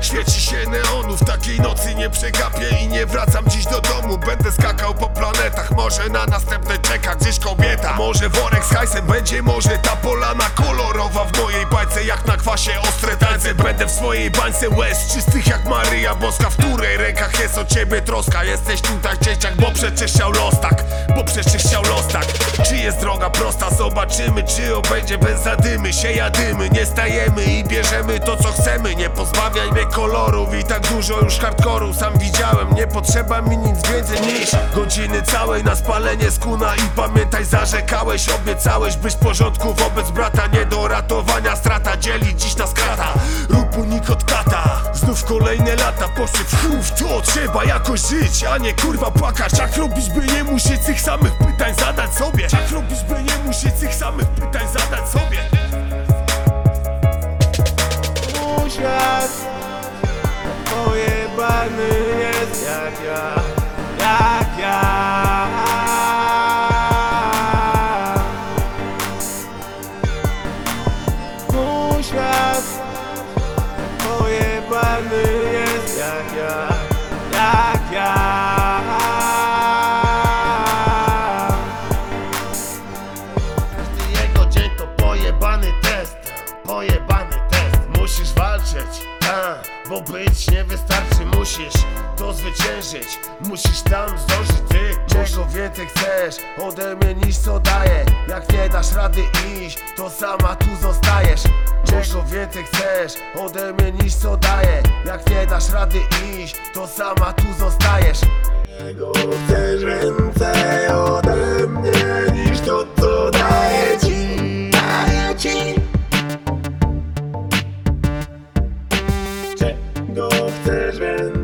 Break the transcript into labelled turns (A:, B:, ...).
A: Świeci się neonów Takiej nocy nie przegapię i nie wracam dziś do domu. Będę skakał po planetach Może na następne czeka gdzieś kobieta. Może worek z hajsem będzie Może ta polana kolorowa w mojej bajce Jak na kwasie ostre tańce. Będę w swojej bańce łez Czystych jak Maryja Boska W której rękach jest o ciebie troska. Jesteś tutaj dzieciak, bo przecież chciał los tak Bo przecież chciał los tak Zobaczymy Czy obędzie bez zadymy. Się jadymy Nie stajemy i bierzemy to co chcemy. Nie pozbawiaj mnie kolorów i tak dużo już hardkoru Sam widziałem, nie potrzeba mi nic więcej niż Godziny całej na spalenie skuna. I pamiętaj zarzekałeś, obiecałeś Byś w porządku wobec brata. Nie do ratowania strata dzieli dziś nas krata. Rób unik od kata Znów kolejne lata. Poszły w chuj w to Trzeba jakoś żyć, a nie kurwa płakać. Jak robisz by nie musieć tych samych pytań zadać sobie? Jak by nie musieć tych samych pytań zadać sobie.
B: Świat pojebany jest jak ja, jak ja. Świat pojebany jest jak ja,
A: Pojebany test. Musisz walczyć, a, bo być nie wystarczy. Musisz to zwyciężyć. Musisz tam zdążyć. Ty Czego więcej chcesz? Ode mnie niż co daję Jak nie dasz rady iść, to sama tu zostajesz. Czego więcej chcesz? Ode mnie niż co daję Jak nie dasz rady iść, to sama tu zostajesz Czego chcesz